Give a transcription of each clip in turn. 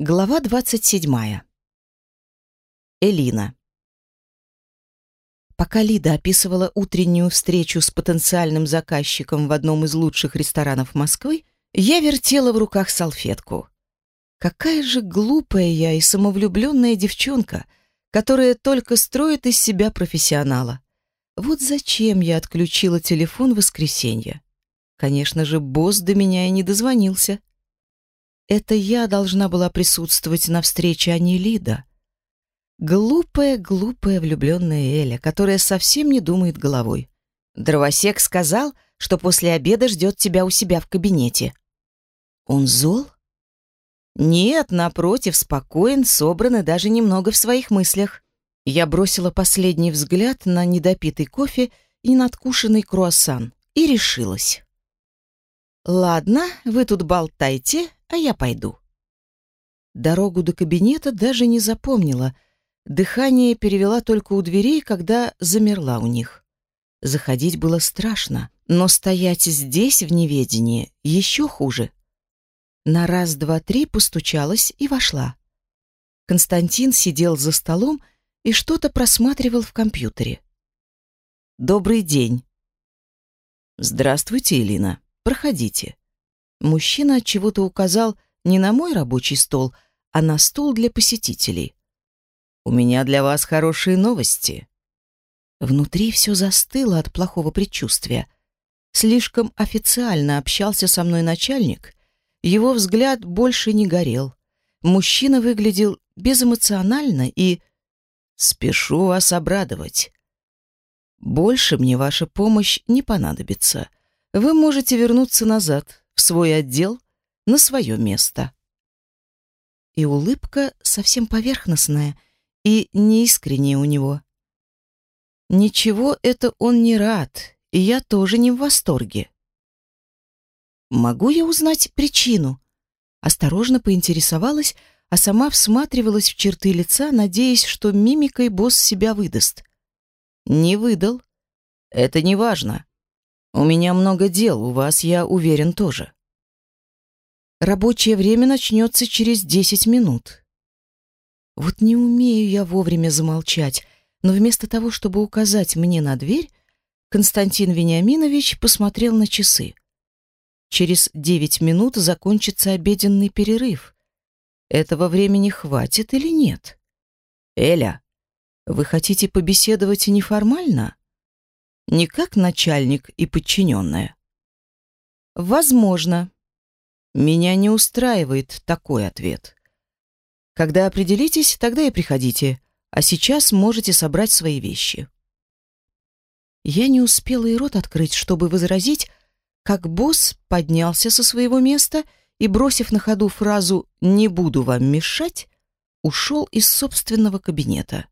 Глава 27. Элина. Пока Лида описывала утреннюю встречу с потенциальным заказчиком в одном из лучших ресторанов Москвы, я вертела в руках салфетку. Какая же глупая я и самовлюбленная девчонка, которая только строит из себя профессионала. Вот зачем я отключила телефон в воскресенье. Конечно же, босс до меня и не дозвонился. Это я должна была присутствовать на встрече, а не Лида. Глупая, глупая влюбленная Эля, которая совсем не думает головой. Дровосек сказал, что после обеда ждет тебя у себя в кабинете. Он зол? Нет, напротив, спокоен, собран и даже немного в своих мыслях. Я бросила последний взгляд на недопитый кофе и надкушенный круассан и решилась. Ладно, вы тут болтайте, а я пойду. Дорогу до кабинета даже не запомнила. Дыхание перевела только у дверей, когда замерла у них. Заходить было страшно, но стоять здесь в неведении еще хуже. На раз, два, три постучалась и вошла. Константин сидел за столом и что-то просматривал в компьютере. «Добрый день». «Здравствуйте, Элина. Проходите». Мужчина от чего-то указал не на мой рабочий стол, а на стул для посетителей. У меня для вас хорошие новости. Внутри все застыло от плохого предчувствия. Слишком официально общался со мной начальник. Его взгляд больше не горел. Мужчина выглядел безэмоционально и... «Спешу вас обрадовать. Больше мне ваша помощь не понадобится. Вы можете вернуться назад, в свой отдел, на свое место. И улыбка совсем поверхностная и неискренняя у него. Ничего это он не рад, и я тоже не в восторге. Могу я узнать причину? Осторожно поинтересовалась, а сама всматривалась в черты лица, надеясь, что мимикой босс себя выдаст. Не выдал. Это не важно. У меня много дел, у вас, я уверен, тоже. Рабочее время начнется через десять минут. Вот не умею я вовремя замолчать, но вместо того, чтобы указать мне на дверь, Константин Вениаминович посмотрел на часы. Через девять минут закончится обеденный перерыв. Этого времени хватит или нет? Эля, вы хотите побеседовать неформально? Не как начальник и подчиненная. Возможно. Меня не устраивает такой ответ. Когда определитесь, тогда и приходите, а сейчас можете собрать свои вещи. Я не успела и рот открыть, чтобы возразить, как босс поднялся со своего места и, бросив на ходу фразу «не буду вам мешать», ушел из собственного кабинета.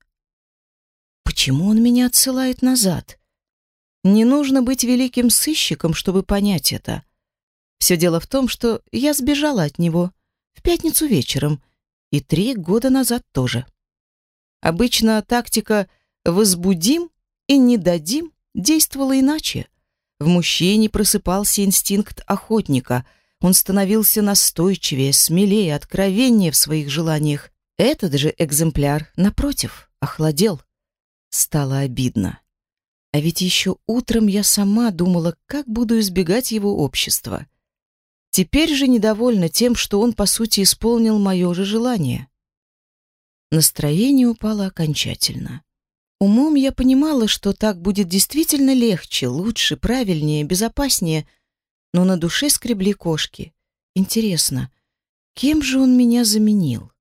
Почему он меня отсылает назад? Не нужно быть великим сыщиком, чтобы понять это. Все дело в том, что я сбежала от него в пятницу вечером и три года назад тоже. Обычно тактика «возбудим и не дадим» действовала иначе. В мужчине просыпался инстинкт охотника. Он становился настойчивее, смелее, откровеннее в своих желаниях. Этот же экземпляр, напротив, охладел. Стало обидно. А ведь еще утром я сама думала, как буду избегать его общества. Теперь же недовольна тем, что он, по сути, исполнил мое же желание. Настроение упало окончательно. Умом я понимала, что так будет действительно легче, лучше, правильнее, безопаснее, но на душе скребли кошки. Интересно, кем же он меня заменил?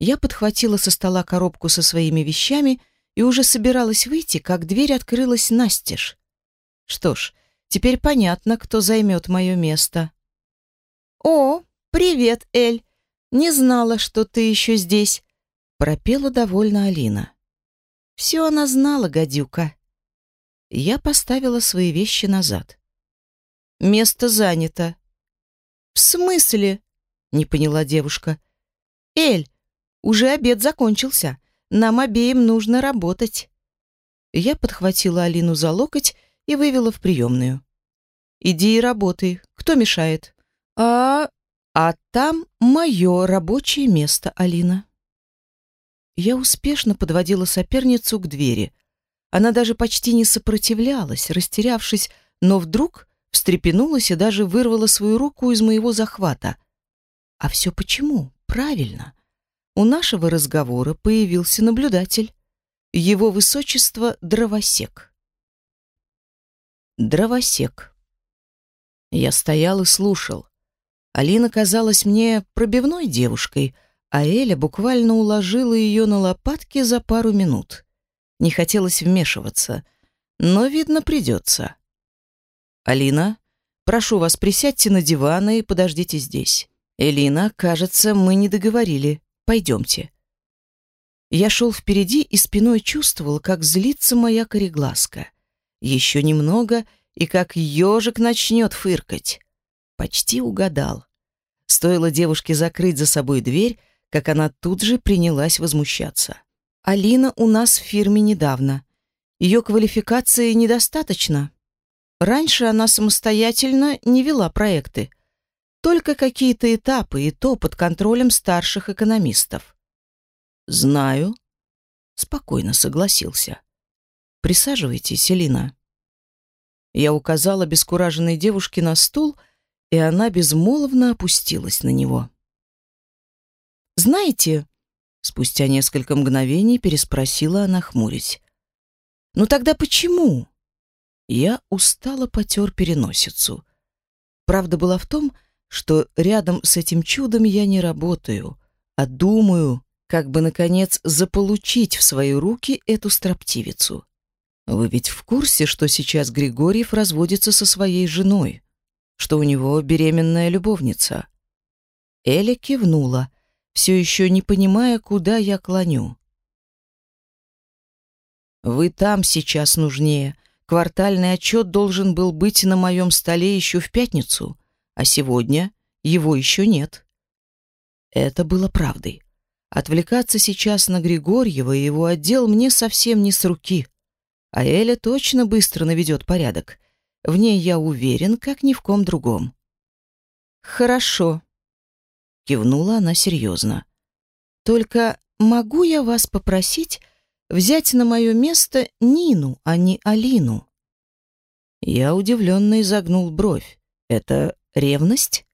Я подхватила со стола коробку со своими вещами — и уже собиралась выйти, как дверь открылась настежь. Что ж, теперь понятно, кто займет мое место. «О, привет, Эль! Не знала, что ты еще здесь!» — пропела довольно Алина. Все она знала, гадюка. Я поставила свои вещи назад. «Место занято». «В смысле?» — не поняла девушка. «Эль, уже обед закончился. Нам обеим нужно работать. Я подхватила Алину за локоть и вывела в приемную. Иди и работай. Кто мешает? А А там мое рабочее место, Алина. Я успешно подводила соперницу к двери. Она даже почти не сопротивлялась, растерявшись, но вдруг встрепенулась и даже вырвала свою руку из моего захвата. А все почему? Правильно. У нашего разговора появился наблюдатель. Его высочество — дровосек. Дровосек. Я стоял и слушал. Алина казалась мне пробивной девушкой, а Эля буквально уложила ее на лопатки за пару минут. Не хотелось вмешиваться, но, видно, придется. «Алина, прошу вас, присядьте на диван и подождите здесь. Элина, кажется, мы не договорили. Пойдемте». Я шел впереди и спиной чувствовал, как злится моя кореглазка. Еще немного, и как ежик начнет фыркать. Почти угадал. Стоило девушке закрыть за собой дверь, как она тут же принялась возмущаться. «Алина у нас в фирме недавно. Ее квалификации недостаточно. Раньше она самостоятельно не вела проекты. Только какие-то этапы, и то под контролем старших экономистов». «Знаю», — спокойно согласился. «Присаживайтесь, Элина». Я указала обескураженной девушке на стул, и она безмолвно опустилась на него. «Знаете...» — спустя несколько мгновений переспросила она, хмурясь. «Ну тогда почему?» Я устало потер переносицу. Правда была в том, что рядом с этим чудом я не работаю, а думаю, как бы, наконец, заполучить в свои руки эту строптивицу. Вы ведь в курсе, что сейчас Григорьев разводится со своей женой, что у него беременная любовница? Эля кивнула, все еще не понимая, куда я клоню. Вы там сейчас нужнее. Квартальный отчет должен был быть на моем столе еще в пятницу, а сегодня его еще нет. Это было правдой. Отвлекаться сейчас на Григорьева и его отдел мне совсем не с руки. А Эля точно быстро наведет порядок. В ней я уверен, как ни в ком другом. «Хорошо», — кивнула она серьезно. «Только могу я вас попросить взять на мое место Нину, а не Алину?» Я удивленно изогнул бровь. «Это ревность?»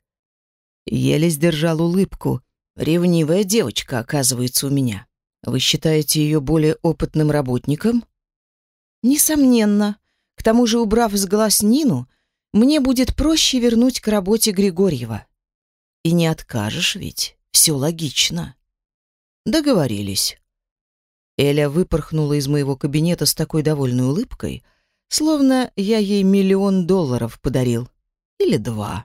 Еле сдержал улыбку. Ревнивая девочка, оказывается, у меня. Вы считаете ее более опытным работником? Несомненно. К тому же, убрав с глаз Нину, мне будет проще вернуть к работе Григорьева. И не откажешь ведь, все логично. Договорились. Эля выпорхнула из моего кабинета с такой довольной улыбкой, словно я ей миллион долларов подарил. Или два.